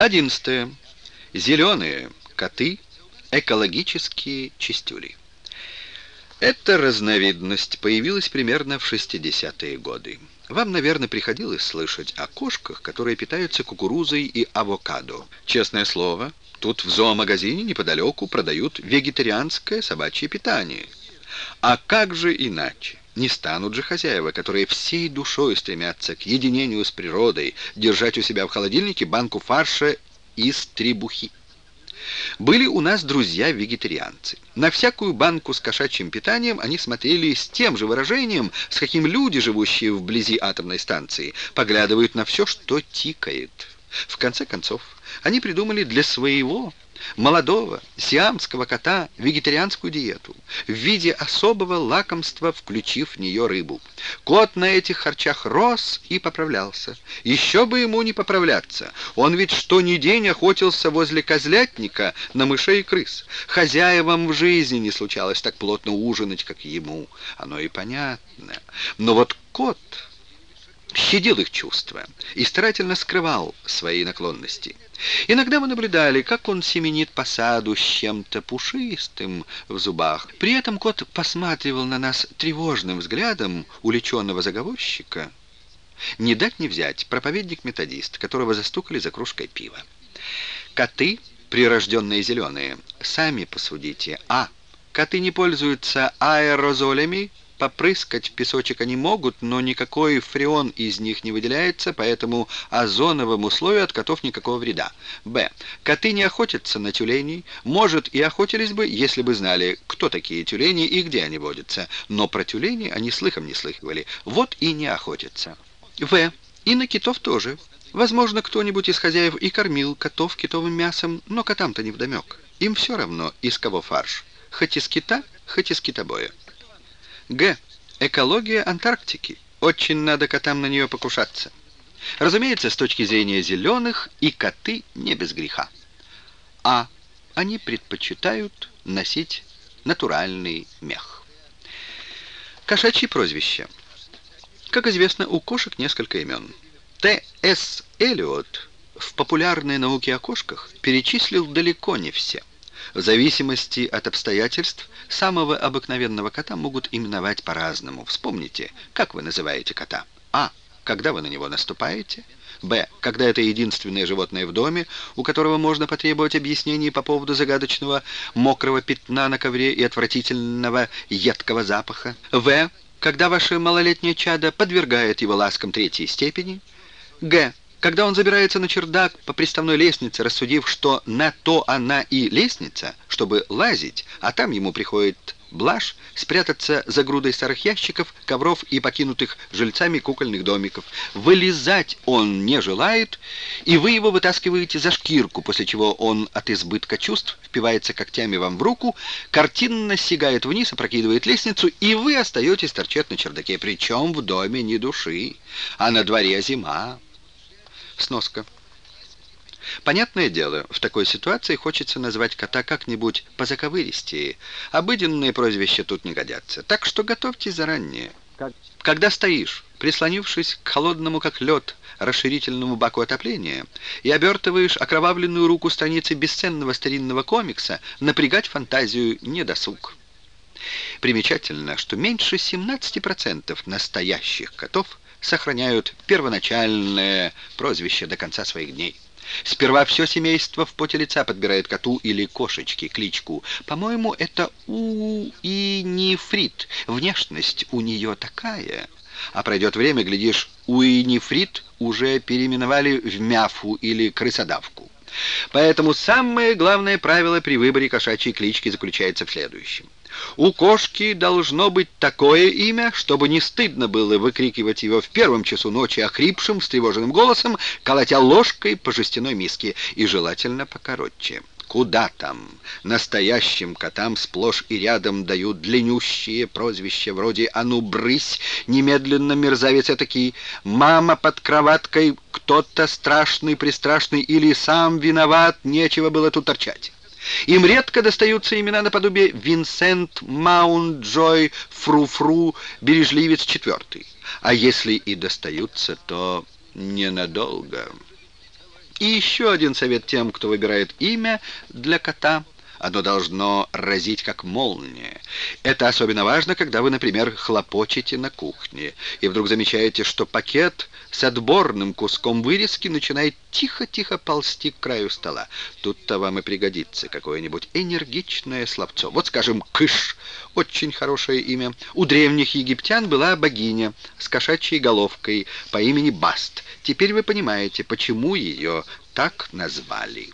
Одиннадцатое. Зеленые коты – экологические чистюли. Эта разновидность появилась примерно в 60-е годы. Вам, наверное, приходилось слышать о кошках, которые питаются кукурузой и авокадо. Честное слово, тут в зоомагазине неподалеку продают вегетарианское собачье питание. А как же иначе? Не станут же хозяева, которые всей душой стремятся к единению с природой, держать у себя в холодильнике банку фарша из требухи. Были у нас друзья-вегетарианцы. На всякую банку с кошачьим питанием они смотрели с тем же выражением, с каким люди, живущие вблизи атомной станции, поглядывают на все, что тикает. В конце концов, они придумали для своего молодого сиамского кота вегетарианскую диету в виде особого лакомства, включив в нее рыбу. Кот на этих харчах рос и поправлялся. Еще бы ему не поправляться. Он ведь что ни день охотился возле козлятника на мышей и крыс. Хозяевам в жизни не случалось так плотно ужинать, как ему. Оно и понятно. Но вот кот щадил их чувства и старательно скрывал свои наклонности. Иногда мы наблюдали, как он семенит по саду с чем-то пушистым в зубах. При этом кот посматривал на нас тревожным взглядом уличенного заговорщика. Не дать не взять проповедник-методист, которого застукали за кружкой пива. Коты, прирожденные зеленые, сами посудите. А. Коты не пользуются аэрозолями, Попрыскать песочек они могут, но никакой фреон из них не выделяется, поэтому озоновым условию от котов никакого вреда. Б. Коты не охотятся на тюленей. Может, и охотились бы, если бы знали, кто такие тюлени и где они водятся. Но про тюлени они слыхом не слыхивали. Вот и не охотятся. В. И на китов тоже. Возможно, кто-нибудь из хозяев и кормил котов китовым мясом, но котам-то не вдомек. Им все равно, из кого фарш. Хоть из кита, хоть из китобоя. Г. Экология Антарктики. Очень надо котам на нее покушаться. Разумеется, с точки зрения зеленых и коты не без греха. А. Они предпочитают носить натуральный мех. Кошачьи прозвища. Как известно, у кошек несколько имен. Т.С. Эллиот в популярной науке о кошках перечислил далеко не все. В зависимости от обстоятельств самого обыкновенного кота могут именовать по-разному. Вспомните, как вы называете кота? А. Когда вы на него наступаете? Б. Когда это единственное животное в доме, у которого можно потребовать объяснений по поводу загадочного мокрого пятна на ковре и отвратительного едкого запаха. В. Когда ваше малолетнее чадо подвергает его ласкам третьей степени. Г. Когда он забирается на чердак по приставной лестнице, рассудив, что на то она и лестница, чтобы лазить, а там ему приходит блажь спрятаться за грудой старых ящиков, ковров и покинутых жильцами кукольных домиков. Вылезать он не желает, и вы его вытаскиваете за шкирку, после чего он от избытка чувств впивается когтями вам в руку, картинно сигает вниз, опрокидывает лестницу, и вы остаетесь торчать на чердаке, причем в доме ни души, а на дворе зима. Сноска. Понятное дело, в такой ситуации хочется назвать кота как-нибудь позаковыристее. Обыденные прозвища тут не годятся. Так что готовьтесь заранее. Когда стоишь, прислонившись к холодному как лед расширительному баку отопления и обертываешь окровавленную руку страницы бесценного старинного комикса, напрягать фантазию не досуг. Примечательно, что меньше 17% настоящих котов – сохраняют первоначальное прозвище до конца своих дней. Сперва все семейство в поте лица подбирает коту или кошечке кличку. По-моему, это у и нефрит. Внешность у нее такая. А пройдет время, глядишь, у и нефрит уже переименовали в мяфу или крысодавку. Поэтому самое главное правило при выборе кошачьей клички заключается в следующем. У кошки должно быть такое имя, чтобы не стыдно было выкрикивать его в первом часу ночи охрипшим, встревоженным голосом, колотя ложкой по жестяной миске, и желательно покороче. Куда там? Настоящим котам сплошь и рядом дают длиннющие прозвища вроде «А ну, брысь!» «Немедленно, мерзавец этакий!» «Мама под кроваткой!» «Кто-то страшный-пристрашный!» или «Сам виноват!» «Нечего было тут торчать!» Им редко достаются имена наподобие Винсент, Маунт-Джой, Фру-Фру, Бережливец четвертый. А если и достаются, то ненадолго. И еще один совет тем, кто выбирает имя для кота – оно должно разить как молния. Это особенно важно, когда вы, например, хлопочете на кухне, и вдруг замечаете, что пакет с отборным куском вырезки начинает тихо-тихо ползти к краю стола. Тут-то вам и пригодится какое-нибудь энергичное словцо. Вот, скажем, «кыш» — очень хорошее имя. У древних египтян была богиня с кошачьей головкой по имени Баст. Теперь вы понимаете, почему ее так назвали.